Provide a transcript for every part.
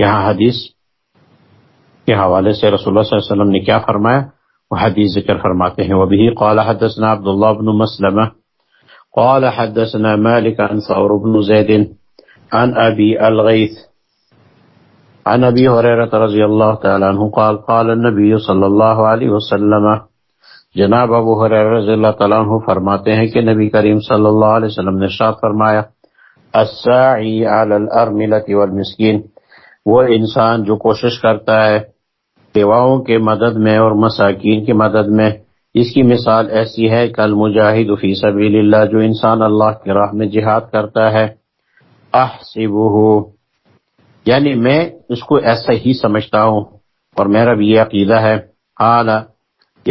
یہاں حدیث کے حوالے سے رسول اللہ صلی اللہ علیہ وسلم نے کیا فرمایا؟ وہ حدیث ذکر فرماتے ہیں۔ وبه قال حدثنا عبد الله بن مسلمة قال حدثنا مالك عن ثور بن زيد عن ابي الغيث عن ابي هريره رضي الله تعالى عنه قال قال النبي صلى الله عليه وسلم۔ جناب ابو حریر رضی اللہ تعالیٰ عنہ فرماتے ہیں کہ نبی کریم صلی اللہ علیہ وسلم نے شاد فرمایا، الساعی علی الارملت والمسکین۔ وہ انسان جو کوشش کرتا ہے بیواؤں کے مدد میں اور مساکین کی مدد میں، اس کی مثال ایسی ہے، کل مجاہد فی سبیل اللہ، جو انسان اللہ کی راہ میں جہاد کرتا ہے احسبہ یعنی میں اس کو ایسا ہی سمجھتا ہوں۔ اور میرا بھی یہ عقیدہ ہے اعلی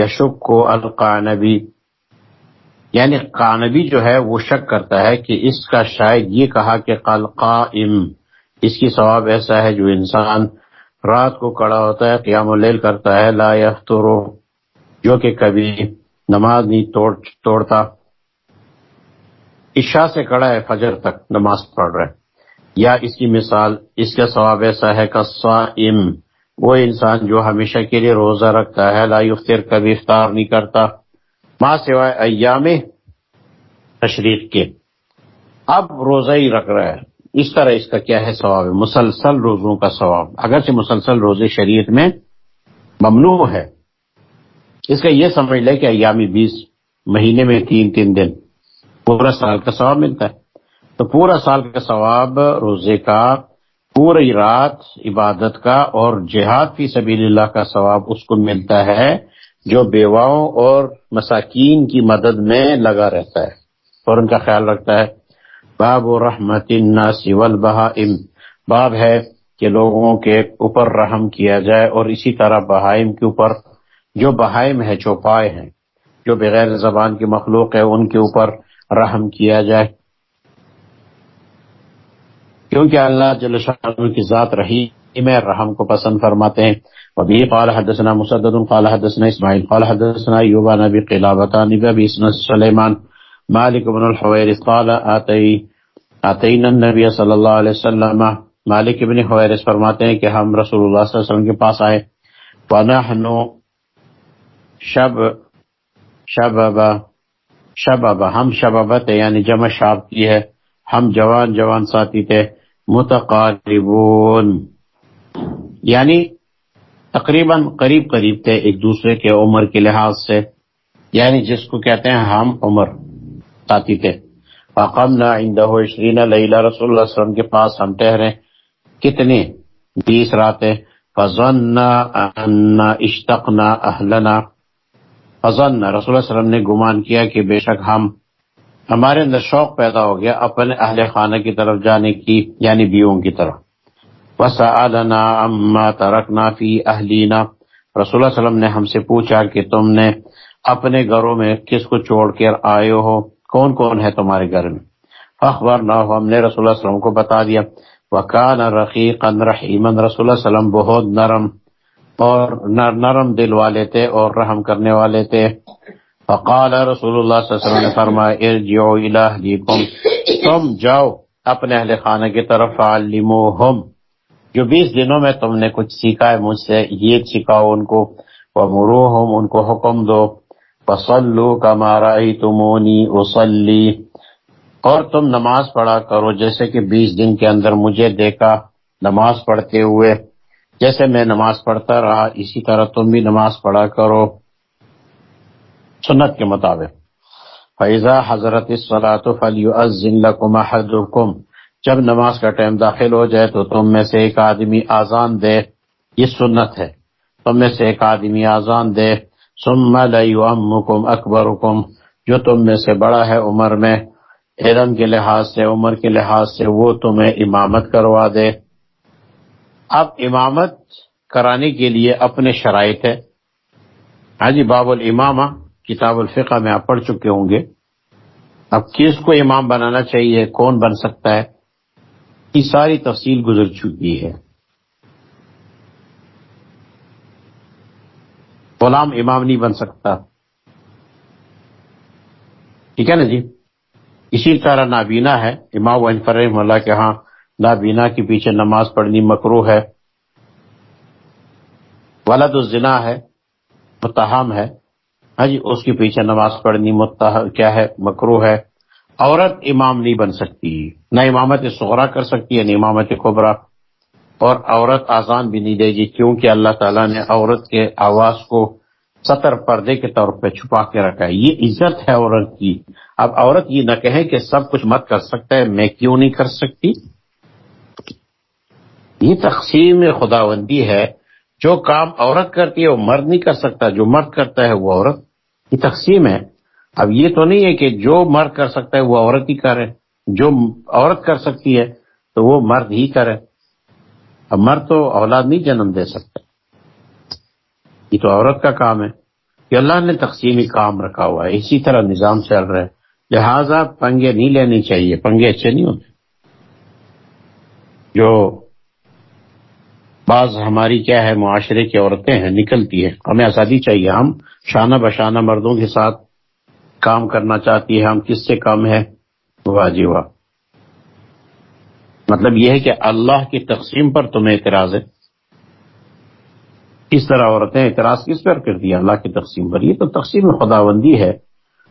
یشک کو القانبی۔ یعنی قانبی جو ہے، وہ شک کرتا ہے کہ اس کا شاید یہ کہا کہ قل قائم۔ اس کی ثواب ایسا ہے جو انسان رات کو کڑا ہوتا ہے، قیام اللیل کرتا ہے، لا یفترو، جو کہ کبھی نماز نہیں توڑ، توڑتا۔ عشاء سے کڑا ہے، فجر تک نماز پڑھ رہا ہے۔ یا اس کی مثال، اس کا ثواب ایسا ہے کہ صائم وہ انسان جو ہمیشہ کے لیے روزہ رکھتا ہے، لا یفتر کبھی افطار نہیں کرتا۔ ماں سوائے ایام تشریق کے۔ اب روزہ ہی رکھ رہا ہے۔ اس طرح اس کا کیا ہے ثواب؟ مسلسل روزوں کا ثواب۔ اگرچہ مسلسل روزے شریعت میں ممنوع ہے، اس کا یہ سمجھ لے کہ ایامی بیس مہینے میں تین تین دن پورا سال کا ثواب ملتا ہے۔ تو پورا سال کا ثواب روزے کا، پوری رات عبادت کا اور جہاد فی سبیل اللہ کا ثواب اس کو ملتا ہے جو بیواؤں اور مساکین کی مدد میں لگا رہتا ہے اور ان کا خیال رکھتا ہے باب و رحمت الناس والبہائم۔ باب ہے کہ لوگوں کے اوپر رحم کیا جائے اور اسی طرح بہائم کے اوپر، جو بہائم ہے چوپائے ہیں، جو بغیر زبان کی مخلوق ہے ان کے اوپر رحم کیا جائے۔ کیونکہ اللہ جل شاہ کی ذات رہی میں رحم کو پسند فرماتے ہیں۔ وبی قال حدثنا مسدد، قال حدثنا اسماعیل، قال حدثنا یوبا نبی قلابتا نبی سلیمان۔ مالک بن الحویرس قال، آتی آتین النبی صلی اللہ علیہ وسلم. مالک بن حویرس فرماتے ہیں کہ ہم رسول اللہ صلی اللہ علیہ وسلم کے پاس آئے۔ ونحن شب شبابا شبابا، ہم شبابت یعنی جمع شاب کی ہے۔ ہم جوان جوان ساتھی تھے۔ متقاربون۔ یعنی تقریباً قریب قریب تھے ایک دوسرے کے عمر کے لحاظ سے۔ یعنی جس کو کہتے ہیں ہم عمر۔ ساتھی تھے فقمنا عنده عشرین لیلہ رسول اللہ علیہ وسلم کے پاس ہم ٹہرے کتنے بیس راتیں۔ فظننا اننا اشتقنا اہلنا۔ فظننا رسول اللہ علیہ وسلم نے گمان کیا کہ بے شک ہم، ہمارے اندر شوق پیدا ہو گیا اپنے اہل خانہ کی طرف جانے کی یعنی بیووں کی طرف۔ وسعدنا اما ترکنا فی اہلینا رسول اللہ علیہ وسلم نے ہم سے پوچھا کہ تم نے اپنے گھروں میں کس کو چھوڑ کر آئے ہو؟ کون کون ہے تمہارے گھر میں؟ اخبار نہ ہو ہم نے رسول اللہ علیہ وسلم کو بتا دیا وکان رقیقا رحیما، رسول اللہ علیہ وسلم بہت نرم اور نرم دل والے تھے اور رحم کرنے والے تھے۔ فقال رسول اللہ صلی اللہ علیہ وسلم نے فرمایا، ارجعوا الى اہلیکم، تم جاؤ اپنے اہل خانہ کی طرف علموہم جو بیس دنوں میں تم نے کچھ سیکھا ہے، مجھ سے یہ سکھاؤ ان کو ومروہم ان کو حکم دو۔ فصلو کما رأیتمونی اصلی۔ اور تم نماز پڑھا کرو، جیسے کہ بیس دن کے اندر مجھے دیکھا نماز پڑھتے ہوئے۔ جیسے میں نماز پڑھتا رہا، اسی طرح تم بھی نماز پڑھا کرو۔ سنت کے مطابق۔ فیضا حضرت لكم جب نماز کا ٹائم داخل ہو جائے تو تم میں سے ایک آدمی آزان دے۔ یہ سنت ہے۔ تم میں سے ایک آدمی آزان دے۔ ثم لیؤمکم اکبرکم جو تم میں سے بڑا ہے عمر میں، علم کے لحاظ سے، عمر کے لحاظ سے، وہ تمہیں امامت کروا دے۔ اب امامت کرانے کے لیے اپنے شرائط ہے ہاں جی باب الامامہ، کتاب الفقہ میں آپ پڑھ چکے ہوں گے۔ اب کس کو امام بنانا چاہیے؟ کون بن سکتا ہے؟ یہ ساری تفصیل گزر چکی ہے۔ غلام امام نہیں بن سکتا۔ ٹھیک ہے نا جی؟ اسی طرح نابینا ہے، امام فرحم اللہ کے ہاں نابینا کے پیچھے نماز پڑھنی مکرو ہے۔ ولد الزنا ہے متہم ہے۔ ہاں جی اس کے پیچھے نماز پڑھنی کیا ہے؟ مکرو ہے۔ عورت امام نہیں بن سکتی، نہ امامت سغرا کر سکتی ہے نہ امامت کبرا۔ اور عورت آزان بھی نہیں دے گی، کیونکہ اللہ تعالیٰ نے عورت کے آواز کو سطر پردے کے طور پہ چھپا کے رکھا ہے۔ یہ عزت ہے عورت کی۔ اب عورت یہ نہ کہے کہ سب کچھ مت کر سکتا ہے، میں کیوں نہیں کر سکتی؟ یہ تقسیم خداوندی ہے۔ جو کام عورت کرتی ہے، وہ مرد نہیں کر سکتا، جو مرد کرتا ہے، وہ عورت۔ یہ تقسیم ہے۔ اب یہ تو نہیں ہے کہ جو مرد کر سکتا ہے، وہ عورت ہی کرے۔ جو عورت کر سکتی ہے، تو وہ مرد ہی کرے۔ اب مرد تو اولاد نہیں جنم دے سکتا یہ تو عورت کا کام ہے کہ اللہ نے تقسیمی کام رکھا ہوا ہے۔ اسی طرح نظام چل رہا ہے۔ لہذا پنگے نہیں لینی چاہیے۔ پنگے اچھے نہیں ہوتے۔ جو بعض ہماری کیا ہے، معاشرے کی عورتیں ہیں، نکلتی ہے ہمیں آزادی چاہیے۔ ہم شانہ بشانہ مردوں کے ساتھ کام کرنا چاہتی ہے ہم کس سے کم ہے واہ جی واہ مطلب یہ ہے کہ اللہ کی تقسیم پر تمہیں اعتراض ہے۔ کس طرح عورتیں اعتراض کس پر کر دیا اللہ کی تقسیم پر۔ یہ تو تقسیم خداوندی ہے۔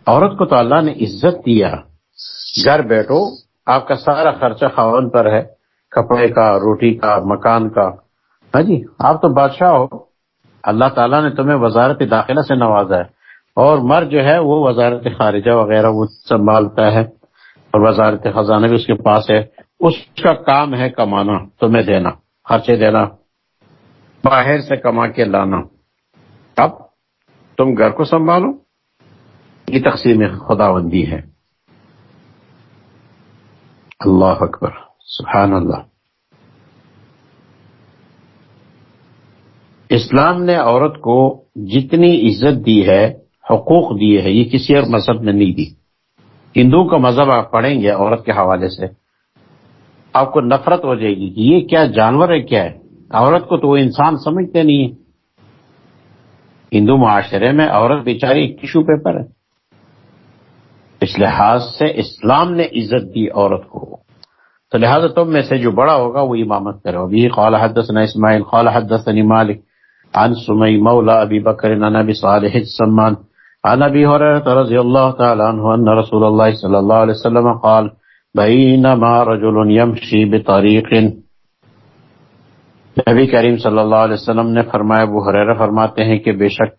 عورت کو تو اللہ نے عزت دیا۔ گھر بیٹھو، آپ کا سارا خرچہ خاون پر ہے۔ کپڑے کا، روٹی کا، مکان کا۔ ہاں جی آپ تو بادشاہ ہو۔ اللہ تعالیٰ نے تمہیں وزارت داخلہ سے نوازا ہے۔ اور مر جو ہے، وہ وزارت خارجہ وغیرہ وہ سنبھالتا ہے۔ اور وزارت خزانہ بھی اس کے پاس ہے۔ اس کا کام ہے کمانا، تمہیں دینا، خرچے دینا، باہر سے کما کے لانا۔ اب تم گھر کو سنبھالو۔ یہ تقسیم خدا بندی ہے۔ اللہ اکبر۔ سبحان اللہ۔ اسلام نے عورت کو جتنی عزت دی ہے، حقوق دیے ہے یہ کسی اور مذہب نے نہیں دی۔ ہندو کا مذہب آپ پڑھیں گے عورت کے حوالے سے۔ آپ کو نفرت ہو جائے گی کہ یہ کیا جانور ہے، کیا ہے؟ عورت کو تو وہ انسان سمجھتے نہیں ہے ہندو معاشرے میں عورت بیچاری ٹیشو پیپر ہے۔ اس لحاظ سے اسلام نے عزت دی عورت کو۔ تو لہٰذا تم میں سے جو بڑا ہوگا وہ امامت کرو۔ ابھی قال حدثنا اسماعیل، قال حدثني مالک۔ عن سمی مولا ابی بکر، عن ابی صالح السمان۔ عن ابي هريره رضي الله تعالى عنه ان رسول الله صلى الله عليه وسلم قال بينما رجل يمشي بطريق نبی کریم صلی اللہ علیہ وسلم نے فرمایا وہ حریرہ فرماتے ہیں کہ بے شک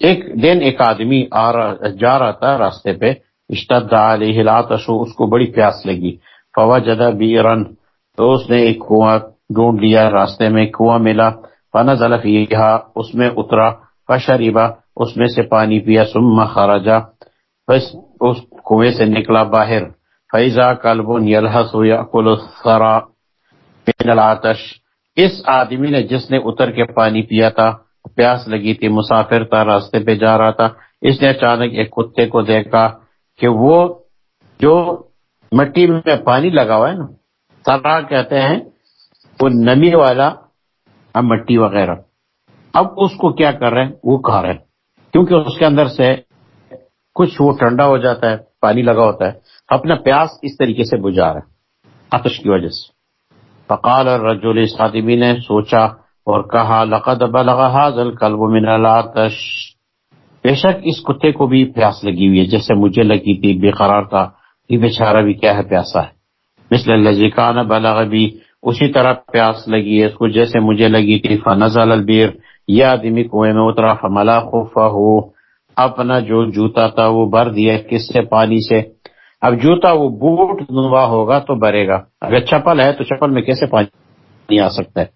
ایک دن ایک آدمی آ رہا جا رہا تھا راستے پہ، اشتد علیہ العطش اس کو بڑی پیاس لگی۔ فوجد بیرن، تو اس نے ایک کنواں ڈھونڈ لیا، راستے میں کنواں ملا، فنزل فیہا، اس میں اترا، فشربا، اس میں سے پانی پیا، ثم خرجا بس اس کنویں سے نکلا باہر۔ فیضا کلب یلحس یاکل الثرا من العطش اس آدمی نے جس نے اتر کے پانی پیا تھا، پیاس لگی تھی، مسافر تھا، راستے پہ جا رہا تھا، اس نے اچانک ایک کتے کو دیکھا کہ وہ جو مٹی میں پانی لگا ہوا ہے نا سرا کہتے ہیں، وہ نمی والا مٹی وغیرہ۔ اب اس کو کیا کر رہے ہیں؟ وہ کھا رہے ہیں۔ کیونکہ اس کے اندر سے کچھ وہ ٹھنڈا ہو جاتا ہے، پانی لگا ہوتا ہے۔ اپنا پیاس اس طریقے سے بجھا رہا ہے آتش کی وجہ سے۔ فقال الرجل اس آدمی نے سوچا اور کہا، لقد بلغ هذا الكلب من العطش۔ بے شک اس کتے کو بھی پیاس لگی ہوئی ہے، جیسے مجھے لگی تھی، بے قرار تھا یہ بیچارہ بھی کیا ہے، پیاسا ہے۔ مثل الذي كان بلغ بھی اسی طرح پیاس لگی ہے، اس کو جیسے مجھے لگی تھی۔ فنزل البیر، یہ آدمی کنویں میں اترا، فملا خفا ہو۔ اپنا جو جوتا تھا وہ بھر دیا، کس سے؟ پانی سے۔ اب جوتا وہ بوٹ نوا ہوگا تو بھرے گا۔ اگر چپل ہے تو چپل میں کیسے پانی آ سکتا ہے؟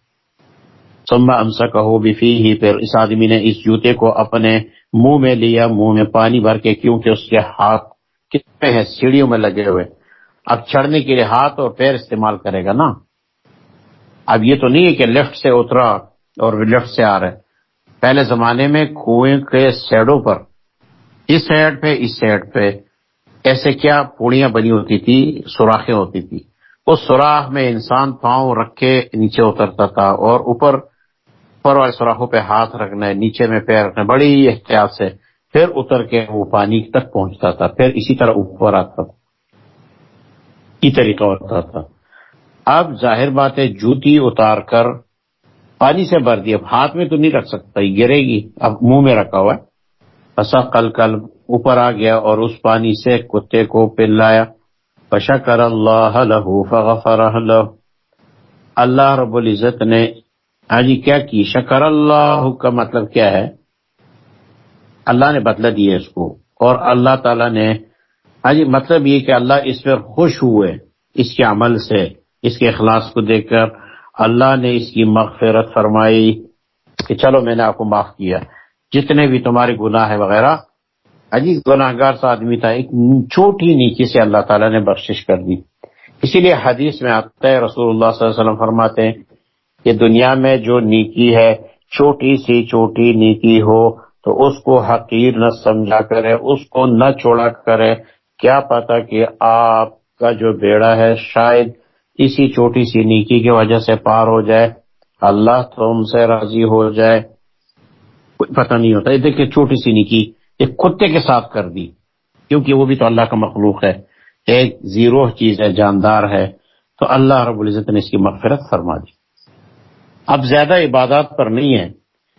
سما امسا کہو بفی ہی پھر اس آدمی نے اس جوتے کو اپنے منہ میں لیا، منہ میں پانی بھر کے، کیونکہ اس کے ہاتھ کتنے ہیں، سیڑھیوں میں لگے ہوئے۔ اب چڑھنے کے لیے ہاتھ اور پیر استعمال کرے گا نا؟ اب یہ تو نہیں ہے کہ لیفٹ سے اترا اور لیفٹ سے آ رہے پہلے زمانے میں کنویں کے سیڈوں پر، اس سائڈ پہ، اس سائڈ پہ ایسے کیا پوڑیاں بنی ہوتی تھی، سوراخیں ہوتی تھی۔ اس سوراخ میں انسان پاؤں رکھ کے نیچے اترتا تھا اور اوپر اوپر والے سوراخوں پہ ہاتھ رکھنا ہے نیچے میں پیر رکھنا، بڑی احتیاط سے۔ پھر اتر کے وہ پانی تک پہنچتا تھا، پھر اسی طرح اوپر آتا تھا۔ یہ طریقہ ہوتا تھا۔ اب ظاہر بات ہے، جوتی اتار کر پانی سے بھر دی۔ اب ہاتھ میں تو نہیں رکھ سکتا گرے گی۔ اب منہ میں رکھا ہوا ہے۔ ایسا کل کل اوپر آ گیا اور اس پانی سے کتے کو پلایا۔ فشکر اللہ لہو فغفر له۔ اللہ رب العزت نے آجی کیا کی؟ شکر اللہ کا مطلب کیا ہے؟ اللہ نے بدلا دیا اس کو اور اللہ تعالی نے آجی مطلب یہ کہ اللہ اس پر خوش ہوئے اس کے عمل سے، اس کے اخلاص کو دیکھ کر۔ اللہ نے اس کی مغفرت فرمائی کہ چلو میں نے آپ کو معاف کیا۔ جتنے بھی تمہارے گناہ ہے وغیرہ عجیب گناہ گار سا آدمی تھا، ایک چھوٹی نیچی سے اللہ تعالیٰ نے بخشش کر دی۔ اسی لیے حدیث میں آتا ہے، رسول اللہ صلی اللہ علیہ وسلم فرماتے ہیں کہ دنیا میں جو نیکی ہے چھوٹی سی چھوٹی نیکی ہو تو اس کو حقیر نہ سمجھا کرے، اس کو نہ چھوڑا کرے۔ کیا پتا کہ آپ کا جو بیڑا ہے شاید اسی چھوٹی سی نیکی کی وجہ سے پار ہو جائے۔ اللہ تم سے راضی ہو جائے۔ پتہ نہیں ہوتا۔ دیکھیے چھوٹی سی نیکی۔ ایک کتے کے ساتھ کر دی، کیونکہ وہ بھی تو اللہ کا مخلوق ہے۔ ایک زیرو چیز ہے، جاندار ہے۔ تو اللہ رب العزت نے اس کی مغفرت فرما دی۔ اب زیادہ عبادات پر نہیں ہے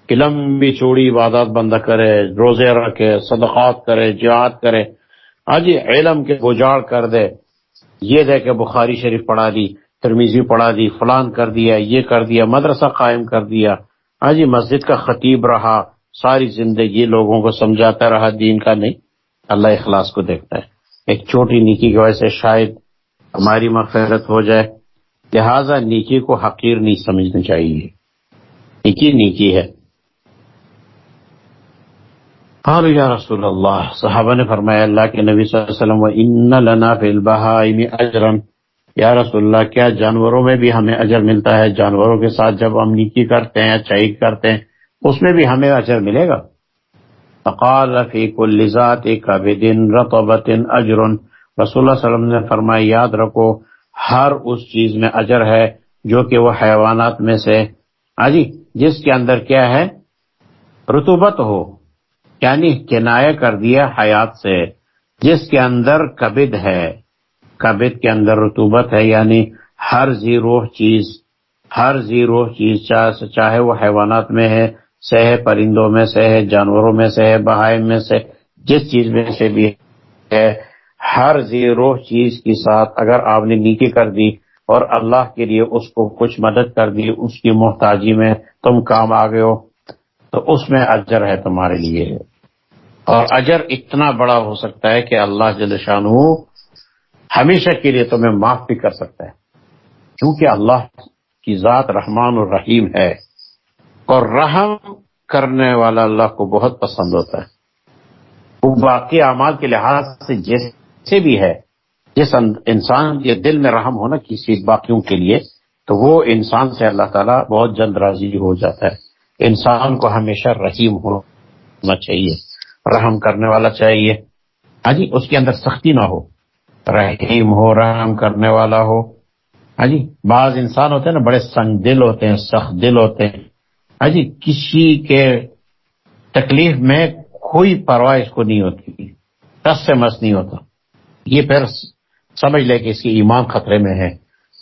کہ لمبی چوڑی عبادات بندہ کرے، روزے رکھے، صدقات کرے، جہاد کرے۔ آج علم کے گجاڑ کر دے۔ یہ دے کہ بخاری شریف پڑھا دی، ترمیزی پڑھا دی، فلان کر دیا، یہ کر دیا، مدرسہ قائم کر دیا۔ ہاں جی مسجد کا خطیب رہا۔ ساری زندگی لوگوں کو سمجھاتا رہا، دین کا نہیں، اللہ اخلاص کو دیکھتا ہے۔ ایک چھوٹی نیکی کی وجہ سے شاید ہماری مغفرت ہو جائے۔ لہذا نیکی کو حقیر نہیں سمجھنا چاہیے۔ نیکی نیکی ہے۔ قالوا یا رسول اللہ، صحابہ نے فرمایا، اللہ کے نبی صلی اللہ علیہ وسلم ان لنا فی البہائم اجرا یا رسول اللہ، کیا جانوروں میں بھی ہمیں اجر ملتا ہے؟ جانوروں کے ساتھ جب ہم نیکی کرتے ہیں اچھائی کرتے ہیں اس میں بھی ہمیں اجر ملے گا۔ فقال فی کل ذات کبد رطبت اجر۔ رسول اللہ صلی اللہ علیہ وسلم نے فرمایا، یاد رکھو، ہر اس چیز میں اجر ہے جو کہ وہ حیوانات میں سے۔ ہاں جی جس کے اندر کیا ہے؟ رتوبت ہو یعنی کنایہ کر دیا حیات سے۔ جس کے اندر کبد ہے، کبد کے اندر رتوبت ہے یعنی ہر زیروح چیز، ہر زیروح چیز چاہے وہ حیوانات میں ہے سے ہے پرندوں میں سے ہے جانوروں میں سے ہے بہائم میں سے جس چیز میں سے بھی ہے، ہر زیروح چیز کے ساتھ اگر آپ نے نیکی کر دی اور اللہ کے لیے اس کو کچھ مدد کر دی، اس کی محتاجی میں تم کام آ گئے ہو، تو اس میں اجر ہے تمہارے لیے۔ اور اجر اتنا بڑا ہو سکتا ہے کہ اللہ جل شان ہمیشہ کے لیے تمہیں معاف بھی کر سکتا ہے۔ کیونکہ اللہ کی ذات رحمان الرحیم ہے۔ اور رحم کرنے والا اللہ کو بہت پسند ہوتا ہے۔ وہ باقی اعمال کے لحاظ سے جیسے بھی ہے، جس انسان کے دل میں رحم ہونا کسی باقیوں کے لیے، تو وہ انسان سے اللہ تعالیٰ بہت جلد راضی ہو جاتا ہے۔ انسان کو ہمیشہ رحیم ہونا چاہیے، رحم کرنے والا چاہیے۔ ہاں جی اس کے اندر سختی نہ ہو۔ رحیم ہو، رحم کرنے والا ہو۔ ہاں جی بعض انسان ہوتے ہیں نا، بڑے سنگ دل ہوتے ہیں، سخت دل ہوتے ہیں۔ ہاں جی کسی کے تکلیف میں کوئی پرواہ اس کو نہیں ہوتی۔ ٹس سے مس نہیں ہوتا۔ یہ پھر سمجھ لے کہ اس کی ایمان خطرے میں ہے۔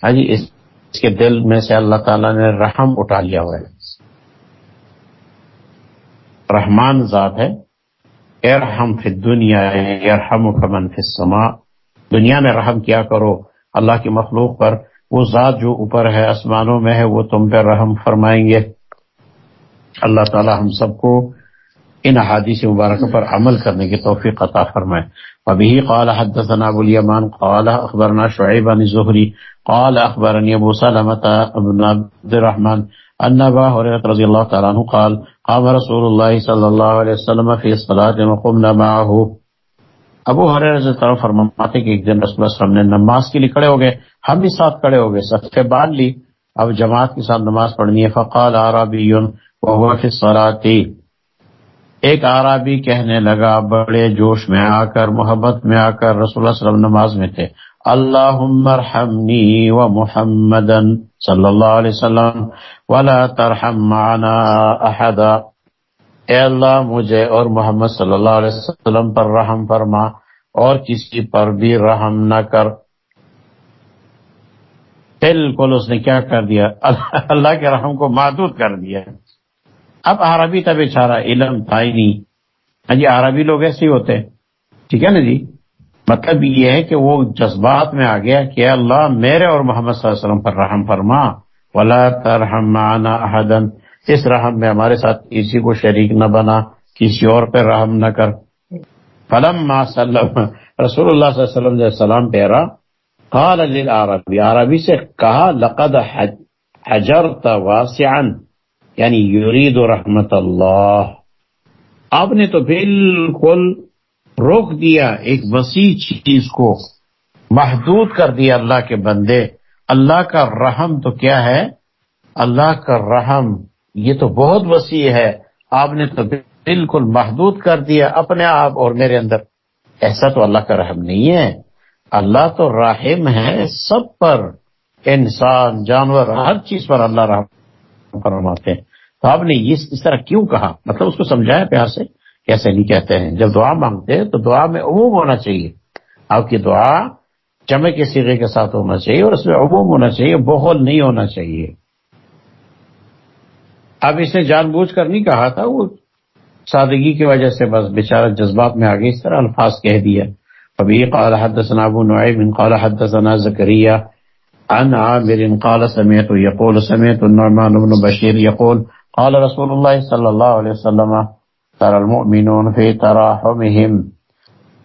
ہاں جی اس کے دل میں سے اللہ تعالیٰ نے رحم اٹھا لیا ہوا ہے۔ رحمان ذات ہے۔ ارحم فی دنیا ارحم کمن فی السماء۔ دنیا میں رحم کیا کرو۔ اللہ کی مخلوق پر وہ ذات جو اوپر ہے، آسمانوں میں ہے، وہ تم پہ رحم فرمائیں گے۔ اللہ تعالی ہم سب کو ان احادیث مبارکہ پر عمل کرنے کی توفیق عطا فرمائے۔ ابھی قال حدثنا ابو الیمان قال اخبرنا شعیب عن زہری قال اخبرنی ابو سلمت ابن عبد الرحمن، ان ابا حریرت رضی اللہ تعالیٰ عنہ قال، قام رسول اللہ صلی اللہ علیہ وسلم فی صلاة وقمنا معه۔ ابو حریرت رضی اللہ فرماتے کہ ایک دن رسول اللہ صلی اللہ علیہ وسلم نے نماز کے لیے کھڑے ہو گئے، ہم بھی ساتھ کھڑے ہو گئے صفے باندھ لی، اب جماعت کے ساتھ نماز پڑھنی ہے۔ فقال عربی وهو فی الصلاة. ایک عربی کہنے لگا، بڑے جوش میں آ کر، محبت میں آ کر رسول اللہ صلی اللہ علیہ وسلم نماز میں تھے۔ اللہم ارحمنی و محمدا صلی اللہ علیہ وسلم ولا ترحم معنا احدا۔ اے اللہ، مجھے اور محمد صلی اللہ علیہ وسلم پر رحم فرما اور کسی پر بھی رحم نہ کر۔ بالکل اس نے کیا کر دیا؟ اللہ کے رحم کو محدود کر دیا۔ اب عربی تب بیچارہ علم تھا ہی نہیں ہاں جی عربی لوگ ایسے ہی ہوتے ٹھیک ہے نا جی؟ مطلب یہ ہے کہ وہ جذبات میں آ گیا کہ اللہ میرے اور محمد صلی اللہ علیہ وسلم پر رحم فرما۔ ولا ترحم معنا احدن اس رحم میں ہمارے ساتھ کسی کو شریک نہ بنا، کسی اور پہ رحم نہ کر۔ فلم ما سلم۔ رسول اللہ صلی اللہ علیہ وسلم نے سلام پیرا قال للعربی عربی سے کہا، لقد حجرت واسعا۔ یعنی یرید رحمت اللہ۔ آپ نے تو بالکل روک دیا، ایک وسیع چیز کو محدود کر دیا اللہ کے بندے۔ اللہ کا رحم تو کیا ہے؟ اللہ کا رحم، یہ تو بہت وسیع ہے۔ آپ نے تو بالکل محدود کر دیا اپنے آپ اور میرے اندر۔ ایسا تو اللہ کا رحم نہیں ہے۔ اللہ تو رحم ہے سب پر۔ انسان، جانور، ہر چیز پر اللہ رحم فرماتے ہیں۔ تو آپ نے اس طرح کیوں کہا؟ مطلب اس کو سمجھایا پیار سے؟ کیسے نہیں کہتے ہیں؟ جب دعا مانگتے ہیں تو دعا میں عموم ہونا چاہیے۔ آپ کی دعا جمع کے سیرے کے ساتھ ہونا چاہیے اور اس میں عموم ہونا چاہیے بہول نہیں ہونا چاہیے۔ اب اس نے جان بوجھ کر نہیں کہا تھا، وہ سادگی کی وجہ سے بس بیچارہ جذبات میں آگے اس طرح الفاظ کہہ دیا۔ ابھی قال حدثنا ابو نعیم، قال حدثنا زکریہ عن عامر قال سمعت يقول سمعت النعمان بن بشير يقول قال رسول الله صلى الله عليه وسلم، ترى المؤمنون في تراحمهم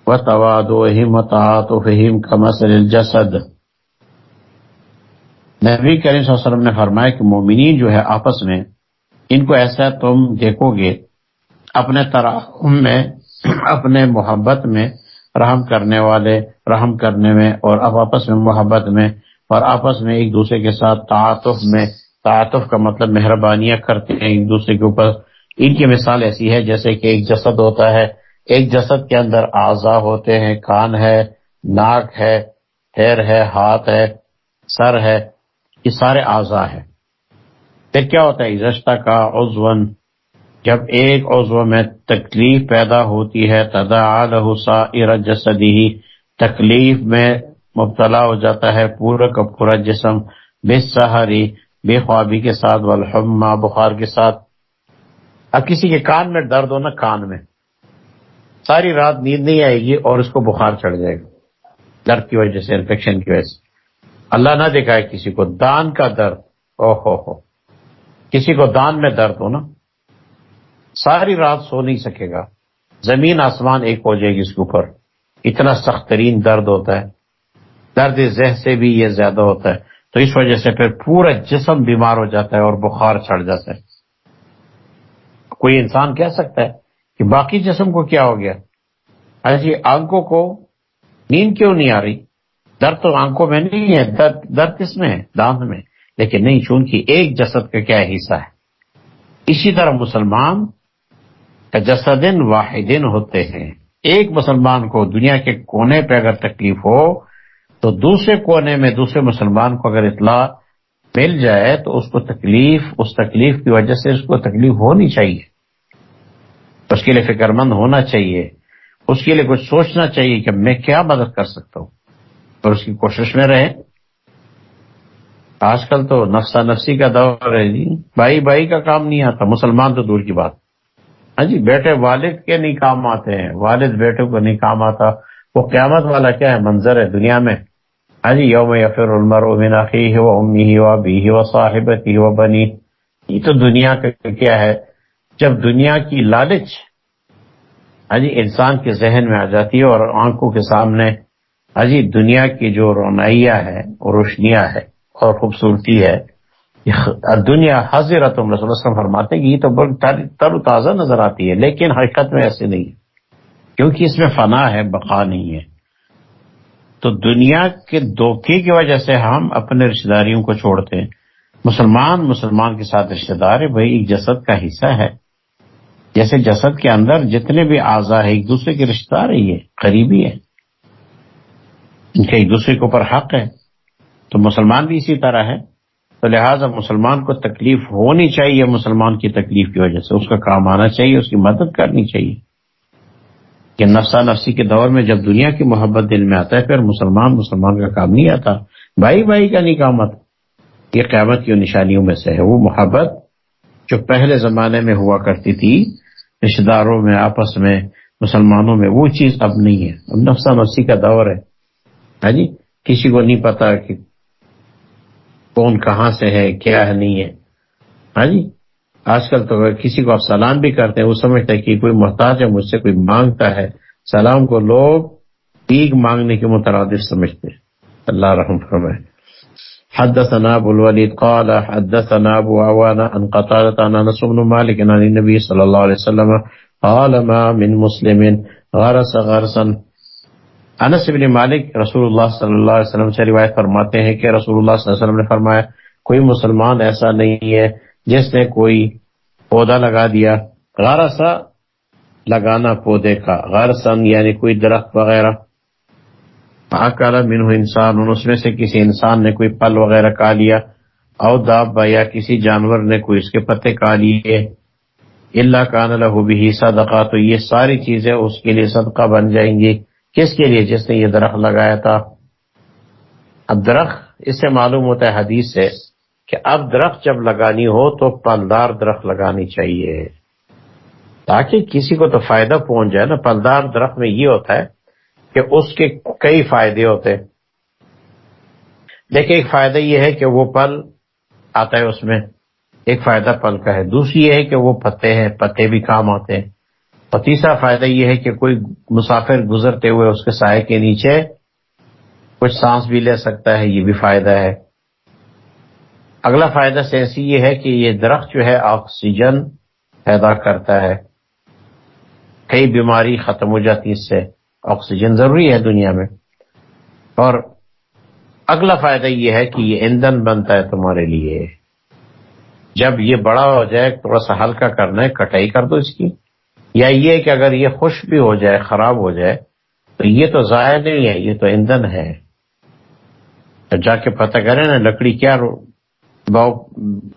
وتوادوهم وتعاطفهم كمثل الجسد. نبی کریم صلی اللہ علیہ وسلم نے فرمایا کہ مومنین جو ہے آپس میں، ان کو ایسا تم دیکھو گے، اپنے تراحم میں، اپنے محبت میں رحم کرنے والے، رحم کرنے میں، اور اب آپس میں محبت میں، اور آپس میں ایک دوسرے کے ساتھ تعاطف میں تعاطف کا مطلب مہربانیاں کرتے ہیں ایک دوسرے کے اوپر۔ ان کی مثال ایسی ہے، جیسے کہ ایک جسد ہوتا ہے۔ ایک جسد کے اندر اعضا ہوتے ہیں، کان ہے، ناک ہے پیر ہے، ہاتھ ہے، سر ہے، یہ سارے اعضا ہے پھر کیا ہوتا ہے؟ رشتہ کا عزون جب ایک عضو میں تکلیف پیدا ہوتی ہے تدا جسدی۔ ہی تکلیف میں مبتلا ہو جاتا ہے پورا کا پورا جسم۔ بے سہاری بے خوابی کے ساتھ والحما بخار کے ساتھ۔ اب کسی کے کان میں درد ہونا کان میں۔ ساری رات نیند نہیں آئے گی اور اس کو بخار چڑھ جائے گا۔ درد کی وجہ سے، انفیکشن کی وجہ سے۔ اللہ نہ دکھائے کسی کو دان کا درد۔ او ہو ہو۔ کسی کو دان میں درد ہو نا ساری رات سو نہیں سکے گا۔ زمین آسمان ایک ہو جائے گی اس کے اوپر۔ اتنا سخت ترین درد ہوتا ہے۔ درد ذہ سے بھی یہ زیادہ ہوتا ہے۔ تو اس وجہ سے پھر پورا جسم بیمار ہو جاتا ہے اور بخار چڑھ جاتا ہے۔ کوئی انسان کہہ سکتا ہے کہ باقی جسم کو کیا ہو گیا؟ ایسی جی، آنکھوں کو نیند کیوں نہیں آ رہی؟ درد تو آنکھوں میں نہیں ہے، درد درد کس میں ہے؟ دانت میں۔ لیکن نہیں، چونکہ ایک جسد کا کیا حصہ ہے؟ اسی طرح مسلمان کا جسدن واحدن ہوتے ہیں۔ ایک مسلمان کو دنیا کے کونے پہ اگر تکلیف ہو تو دوسرے کونے میں دوسرے مسلمان کو اگر اطلاع مل جائے تو اس کو تکلیف، اس تکلیف کی وجہ سے اس کو تکلیف ہونی چاہیے۔ اس کے لیے فکر مند ہونا چاہیے۔ اس کے لیے کچھ سوچنا چاہیے کہ میں کیا مدد کر سکتا ہوں۔ اور اس کی کوشش میں رہے آج کل تو نفسا نفسی کا دور ہے جی۔ بھائی بھائی کا کام نہیں آتا۔ مسلمان تو دور کی بات۔ ہاں جی بیٹے والد کے نہیں کام آتے ہیں۔ والد بیٹے کو نہیں کام آتا۔ وہ قیامت والا کیا ہے؟ منظر ہے دنیا میں۔ ہاں یوم یفر المر امین عقی ہو امی ہی و بی ہی و صاحبت ہی و بنی یہ تو دنیا کا کیا ہے؟ جب دنیا کی لالچ ہاں جی انسان کے ذہن میں آ جاتی ہے اور آنکھوں کے سامنے ہاں جی دنیا کی جو رونائیاں ہے روشنیاں ہے اور خوبصورتی ہے دنیا حضرت رسول وسلم فرماتے کہ یہ تو تر و تازہ نظر آتی ہے، لیکن حقیقت میں ایسے نہیں ہے۔ کیونکہ اس میں فنا ہے، بقا نہیں ہے۔ تو دنیا کے دھوکے کی وجہ سے ہم اپنے رشتے داریوں کو چھوڑتے ہیں۔ مسلمان مسلمان کے ساتھ رشتے دار ہے وہی ایک جسد کا حصہ ہے۔ جیسے جسد کے اندر جتنے بھی اعضا ہے ایک دوسرے کے رشتے دار ہے قریبی ہے ان کے ایک دوسرے کے اوپر حق ہے۔ تو مسلمان بھی اسی طرح ہے۔ تو لہٰذا مسلمان کو تکلیف ہونی چاہیے، مسلمان کی تکلیف کی وجہ سے۔ اس کا کام آنا چاہیے، اس کی مدد کرنی چاہیے۔ کہ نفسا نفسی کے دور میں جب دنیا کی محبت دل میں آتا ہے، پھر مسلمان مسلمان کا کام نہیں آتا۔ بھائی بھائی کا نہیں کام آتا۔ یہ قیامت کی نشانیوں میں سے ہے۔ وہ محبت جو پہلے زمانے میں ہوا کرتی تھی رشتے داروں میں، آپس میں، مسلمانوں میں، وہ چیز اب نہیں ہے۔ اب نفسا نفسی کا دور ہے۔ ہاں جی کسی کو نہیں پتا کہ کون کہاں سے ہے، کیا ہے، نہیں ہے۔ ہاں جی آج کل تو کسی کو آپ سلام بھی کرتے ہیں، وہ سمجھتا ہے کہ کوئی محتاج ہے، مجھ سے کوئی مانگتا ہے۔ سلام کو لوگ پیگ مانگنے کے مترادف سمجھتے ہیں۔ اللہ رحم فرمائے۔ حدثنا ابو الولید قال، حدثنا ابو عوانا ان قطالة عن انس بن مالك عن النبي صلى الله عليه وسلم قال، ما من مسلم غرس غرسا۔ انس بن مالک رسول اللہ صلی اللہ علیہ وسلم سے روایت فرماتے ہیں کہ رسول اللہ صلی اللہ علیہ وسلم نے فرمایا، کوئی مسلمان ایسا نہیں ہے جس نے کوئی پودا لگا دیا غارسا لگانا پودے کا غرسن یعنی کوئی درخت وغیرہ۔ کالا من انسان اس میں سے کسی انسان نے کوئی پل وغیرہ کھا لیا، او داب یا کسی جانور نے کوئی اس کے پتے کھا لیے۔ اللہ کان لہو بھی صدقہ، تو یہ ساری چیزیں اس کے لیے صدقہ بن جائیں گی۔ کس کے لیے؟ جس نے یہ درخت لگایا تھا۔ اب درخت، اس سے معلوم ہوتا ہے حدیث سے کہ اب درخت جب لگانی ہو تو پلدار درخت لگانی چاہیے۔ تاکہ کسی کو تو فائدہ پہنچ جائے نا، پلدار درخت میں یہ ہوتا ہے کہ اس کے کئی فائدے ہوتے دیکھیں ایک فائدہ یہ ہے کہ وہ پل آتا ہے اس میں، ایک فائدہ پل کا ہے۔ دوسری یہ ہے کہ وہ پتے ہیں، پتے بھی کام آتے ہیں۔ اور تیسرا فائدہ یہ ہے کہ کوئی مسافر گزرتے ہوئے اس کے سائے کے نیچے کچھ سانس بھی لے سکتا ہے، یہ بھی فائدہ ہے۔ اگلا فائدہ سیاسی یہ ہے کہ یہ درخت جو ہے آکسیجن پیدا کرتا ہے۔ کئی بیماری ختم ہو جاتی اس سے آکسیجن ضروری ہے دنیا میں۔ اور اگلا فائدہ یہ ہے کہ یہ ایندھن بنتا ہے تمہارے لیے۔ جب یہ بڑا ہو جائے، تھوڑا سا ہلکا کرنا ہے، کٹائی کر دو اس کی۔ یا یہ کہ اگر یہ خوش بھی ہو جائے، خراب ہو جائے، تو یہ تو ضائع نہیں ہے، یہ تو ایندھن ہے۔ جا کے پتہ کریں نا لکڑی کیا بھاؤ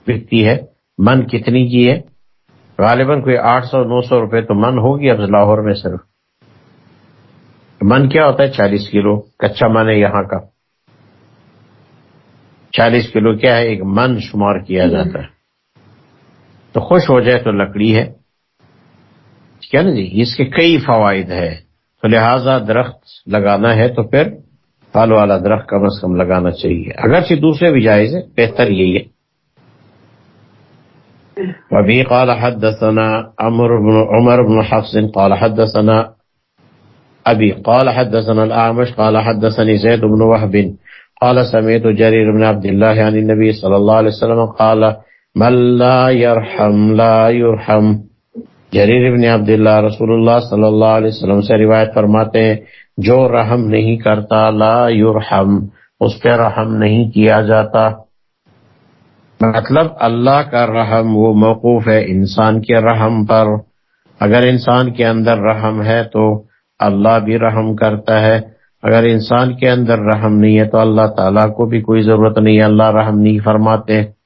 بکتی ہے، من کتنی کی ہے؟ غالباً کوئی آٹھ سو، نو سو روپے تو من ہوگی اب لاہور میں صرف۔ من کیا ہوتا ہے؟ چالیس کلو۔ کچا من ہے یہاں کا۔ چالیس کلو کیا ہے؟ ایک من شمار کیا جاتا ہے۔ تو خوش ہو جائے تو لکڑی ہے۔ کیا نا جی اس کے کئی فوائد ہے تو لہذا درخت لگانا ہے تو پھر پھل والا درخت کم از کم لگانا چاہیے۔ اگرچہ دوسرے بھی جائز ہے بہتر یہی ہے۔ وبه قال حدثنا عمر بن عمر بن حفص قال حدثنا أبي قال حدثنا الأعمش قال حدثني زيد بن وهب قال سمعت جرير بن عبد الله عن النبي صلى الله عليه وسلم قال من لا يرحم لا يرحم جریر ابن عبداللہ رسول اللہ صلی اللہ علیہ وسلم سے روایت فرماتے ہیں، جو رحم نہیں کرتا، لا یرحم، اس پہ رحم نہیں کیا جاتا۔ مطلب اللہ کا رحم وہ موقوف ہے انسان کے رحم پر۔ اگر انسان کے اندر رحم ہے تو اللہ بھی رحم کرتا ہے۔ اگر انسان کے اندر رحم نہیں ہے تو اللہ تعالیٰ کو بھی کوئی ضرورت نہیں اللہ رحم نہیں فرماتے۔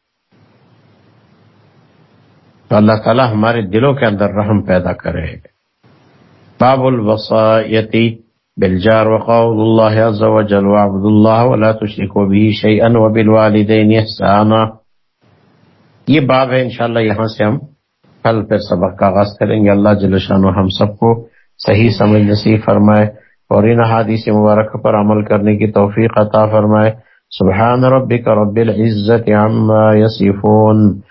تو اللہ تعالیٰ ہمارے دلوں کے اندر رحم پیدا کرے۔ باب الوسایتی بالجار وقول اللہ عز و وجل وعبد اللہ ولا تشرکو بھی شیئا وبالوالدین احسانا۔ یہ باب ہے انشاءاللہ یہاں سے ہم کل پھر سبق کا آغاز کریں گے۔ اللہ جل شانو ہم سب کو صحیح سمجھ نصیب فرمائے اور ان حادیث مبارک پر عمل کرنے کی توفیق عطا فرمائے۔ سبحان ربک رب العزت عما یصفون۔